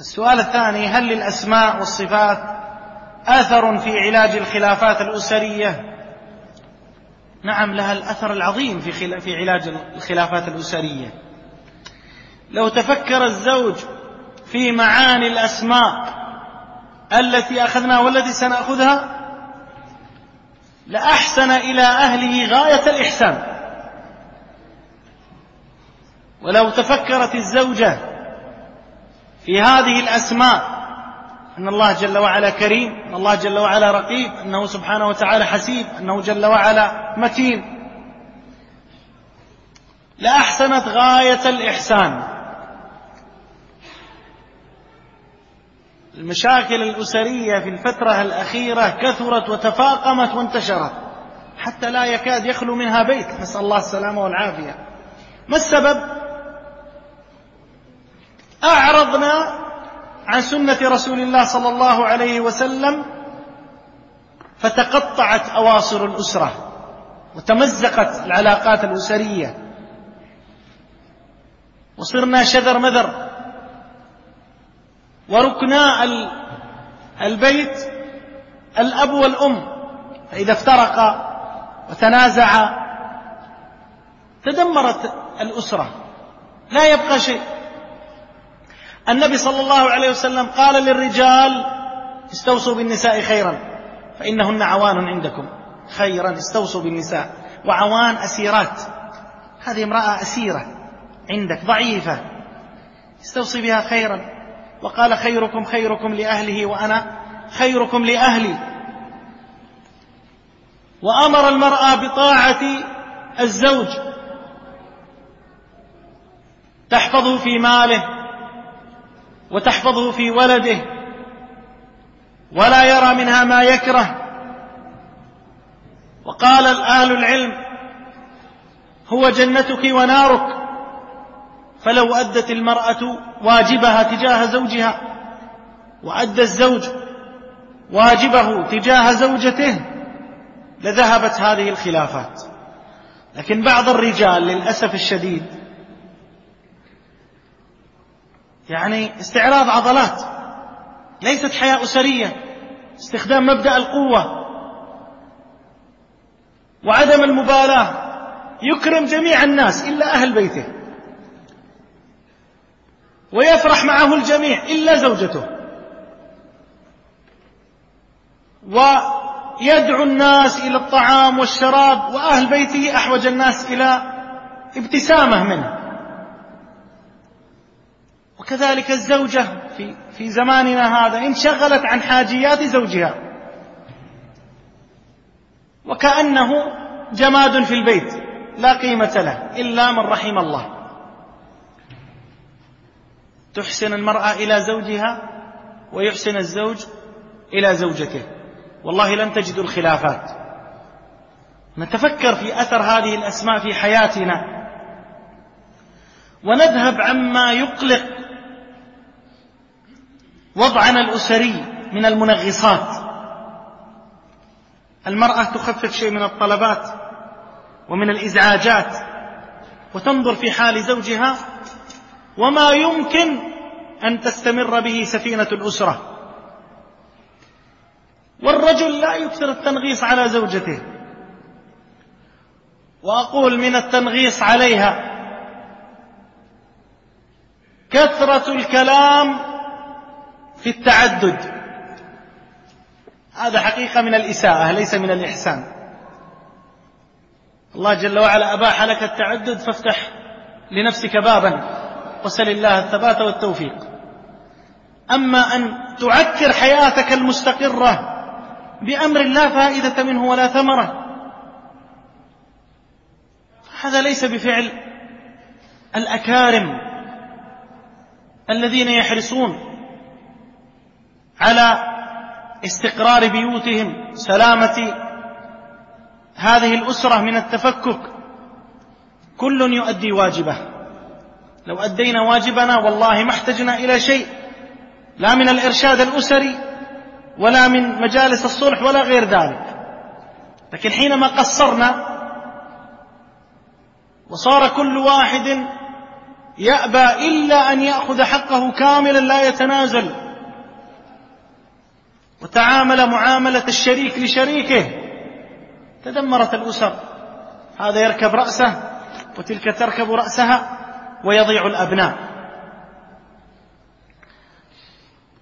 السؤال الثاني هل للأسماء والصفات أثر في علاج الخلافات الأسرية؟ نعم لها الأثر العظيم في, في علاج الخلافات الأسرية. لو تفكر الزوج في معاني الأسماء التي أخذناها والتي سنأخذها لأحسن إلى أهله غاية الإحسان. ولو تفكرت الزوجة في هذه الأسماء. أن الله جل وعلا كريم أن الله جل وعلا رقيب أنه سبحانه وتعالى حسيب أنه جل وعلا متين. لأحسنت غاية الإحسان. المشاكل الأسرية في الفترة الأخيرة كثرت وتفاقمت وانتشرت. حتى لا يكاد يخلو منها بيت. نسأل الله السلامة والعافية. ما السبب؟ أعرضنا عن سنة رسول الله صلى الله عليه وسلم فتقطعت أواصر الأسرة وتمزقت العلاقات الأسرية وصرنا شذر مذر وركنا البيت الأب والأم فإذا افترقا وتنازعا تدمرت الأسرة. لا يبقى شيء. النبي صلى الله عليه وسلم قال للرجال استوصوا بالنساء خيرا فإنهن عوان عندكم. خيرا استوصوا بالنساء. وعوان أسيرات. هذه امرأة أسيرة عندك ضعيفة. استوصي بها خيرا. وقال خيركم خيركم لأهله وأنا خيركم لأهلي. وأمر المرأة بطاعة الزوج. تحفظه في ماله. وتحفظه في ولده ولا يرى منها ما يكره. وقال الآل العلم هو جنتك ونارك. فلو أدت المرأة واجبها تجاه زوجها وأدى الزوج واجبه تجاه زوجته لذهبت هذه الخلافات. لكن بعض الرجال للأسف الشديد يعني استعراض عضلات. ليست حياة أسرية. استخدام مبدأ القوة. وعدم المبالاة. يكرم جميع الناس إلا أهل بيته. ويفرح معه الجميع إلا زوجته. ويدعو الناس إلى الطعام والشراب وأهل بيته أحوج الناس إلى ابتسامة منه. وكذلك الزوجة في, في زماننا هذا انشغلت عن حاجيات زوجها. وكأنه جماد في البيت لا قيمة له إلا من رحم الله. تحسن المرأة إلى زوجها ويحسن الزوج إلى زوجته. والله لن تجدوا الخلافات. نتفكر في أثر هذه الأسماء في حياتنا. ونذهب عما يقلق وضعنا الأسري من المنغصات. المرأة تخفف شيء من الطلبات ومن الإزعاجات وتنظر في حال زوجها وما يمكن أن تستمر به سفينة الأسرة. والرجل لا يكثر التنغيص على زوجته. وأقول من التنغيص عليها كثرة الكلام في التعدد. هذا حقيقة من الإساءة ليس من الإحسان. الله جل وعلا أباح لك التعدد فافتح لنفسك بابا وسل الله الثبات والتوفيق. أما أن تعكر حياتك المستقرة بأمر لا فائدة منه ولا ثمرة هذا ليس بفعل الأكارم الذين يحرصون على استقرار بيوتهم سلامة هذه الأسرة من التفكك. كل يؤدي واجبه. لو أدينا واجبنا والله ما احتجنا إلى شيء. لا من الإرشاد الأسري ولا من مجالس الصلح ولا غير ذلك. لكن حينما قصرنا وصار كل واحد يأبى إلا أن يأخذ حقه كاملا لا يتنازل وتعامل معاملة الشريك لشريكه. تدمرت الأسر. هذا يركب رأسه وتلك تركب رأسها ويضيع الأبناء.